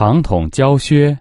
长筒胶靴